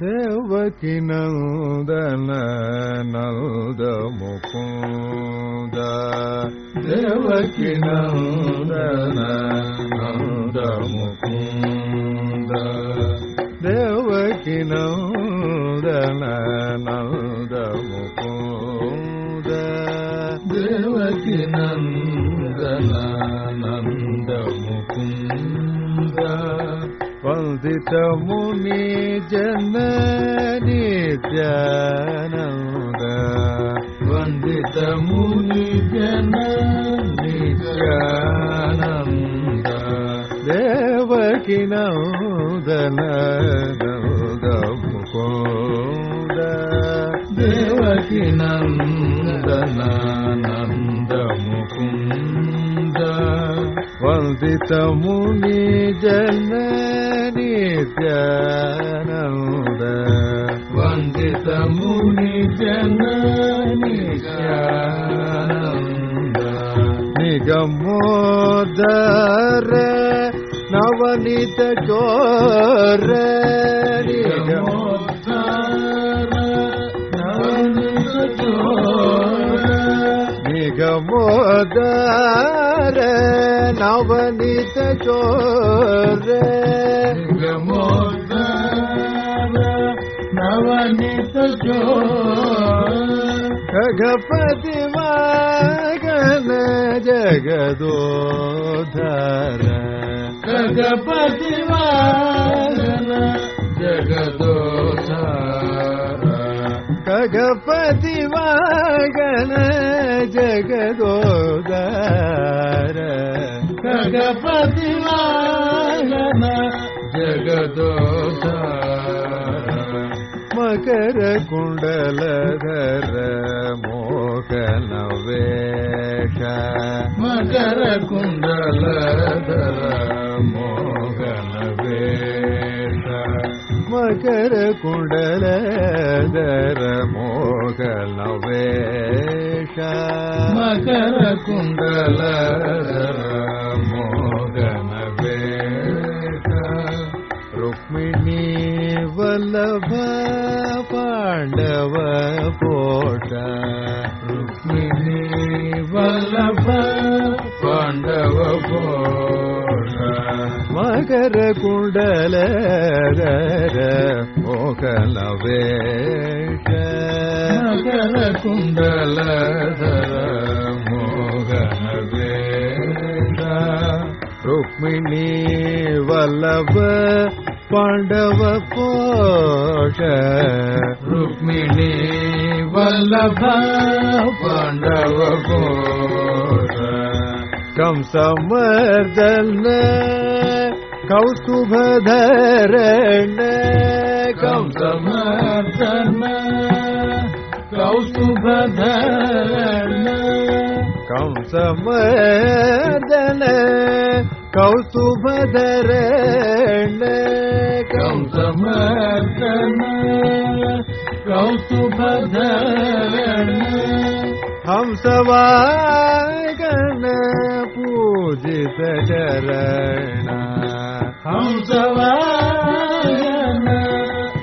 దేవకి నందన నంద ముకుంద దేవకి నందన నంద ముకుంద దేవకి నందన నంద ముకుంద దేవకి నందన मुदितमुनि जननि जनन्द वन्दितमुनि जननि जनन्द देवकिनौदन मुकोद देवकिनन्दनानन्द వందితముని జనని ధ్యానంద వందితముని జనని ధ్యానంద నిగమోదర నవనిత చోర నిగమోదర నవనిత చోర నిగమోదర नवनीत चोर गमोदर नवनीत चोर खगपति मगन जगदोधर। गगपति मगन जगदोधर। खगपति मगन जगदोधर। ಖಗಪತಿ ಮಗನ ಜಗದೋದಾರ ಮಕರ ಕುಂಡಲಧರ ಮೋಕನ ವೇಷ ಮಕರ ಕುಂಡಲಧರ ಮೋಗನ ವೇಷ ಮಕರ ಕುಂಡಲಧರ ಮೋಗನ ವೇಷ ಮಕರ ಕುಂಡಲಧರ ರುಕ್ಮಿಣಿ ವಲ್ಲಭ ಪಾಂಡವ ಪೋಟ ರುಕ್ಮಿಣಿ ವಲ್ಲಭ ಪಾಂಡವ ಪೋಟ ಮಕರ ಕುಂಡಲರ ಮೋಕಲ ವೇಷ ಮಕರ ಕುಂಡಲರ ಮೋಗನ ವೇಷ ರುಕ್ಮಿಣಿ ವಲ್ಲಭ ಪಾಂಡವ ಪೋಷ ರುಕ್ಮಿಣಿ ವಲ್ಲಭ ಪಾಂಡವ ಪೋಷ ಕಂಸಮರ್ದನ ಕೌಸ್ತುಭಧರಣ ಕಂಸಮರ್ದನ ಕೌಸ್ತುಭಧರಣ कंसमर्दन कौसुभधरण कंसमर्दन कौसुभधरण हम सवागन पूजित चरण। हम सवा